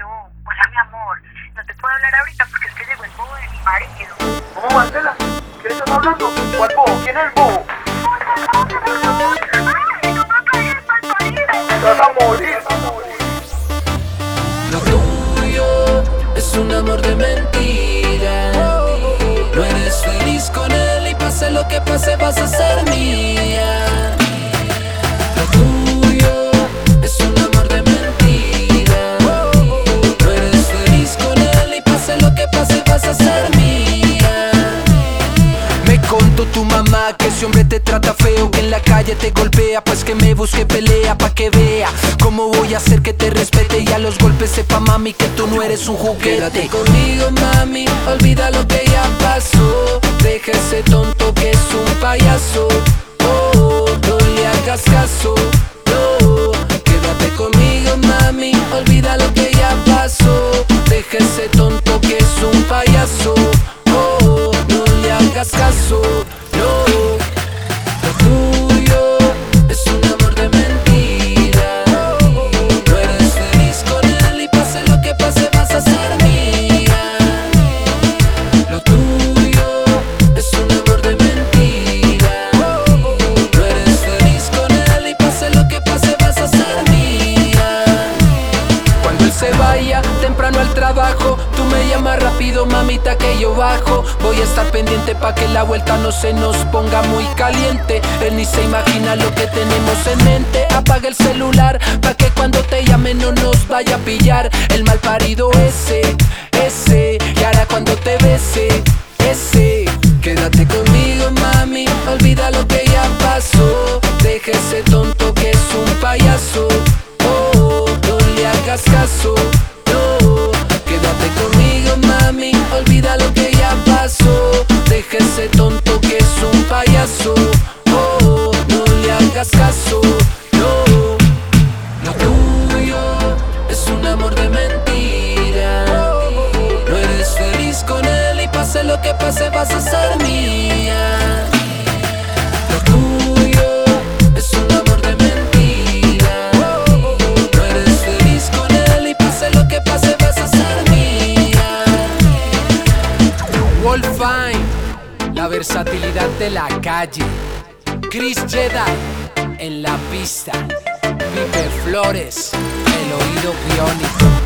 Aló, hola mi amor. No te puedo hablar ahorita porque es que llegó el bobo de mi marido. ¿Cómo, Marcela? ¿Qué estás hablando? ¿Cuál bobo? ¿Quién es el bobo? Lo tuyo es un amor de mentira. No eres feliz con él y pase lo que pase vas a ser mía. Tu mamá que ese hombre te trata feo, que en la calle te golpea, pues que me busque pelea pa' que vea cómo voy a hacer que te respete y a los golpes sepa mami que tú no eres un juguete. Quédate conmigo mami, olvida lo que ya pasó, deja ese tonto que es un payaso. Oh, no le hagas caso, no. Quédate conmigo mami, olvida lo que ya pasó, deja ese tonto que es un payaso. Oh, no le hagas caso, se vaya temprano al trabajo, tú me llamas rápido, mamita, que yo bajo. Voy a estar pendiente pa' que la vuelta no se nos ponga muy caliente. Él ni se imagina lo que tenemos en mente. Apaga el celular pa' que cuando te llame no nos vaya a pillar. El mal parido ese. Hagas caso. No, quédate conmigo, mami. Olvida lo que ya pasó. Deja ese tonto que es un payaso. Oh, no le hagas caso. No, lo tuyo es un amor de mentira. No eres feliz con él y pase lo que pase vas a ser Wolfine, la versatilidad de la calle. Chris Jedi en la pista. Pipe Flores, el oído biónico.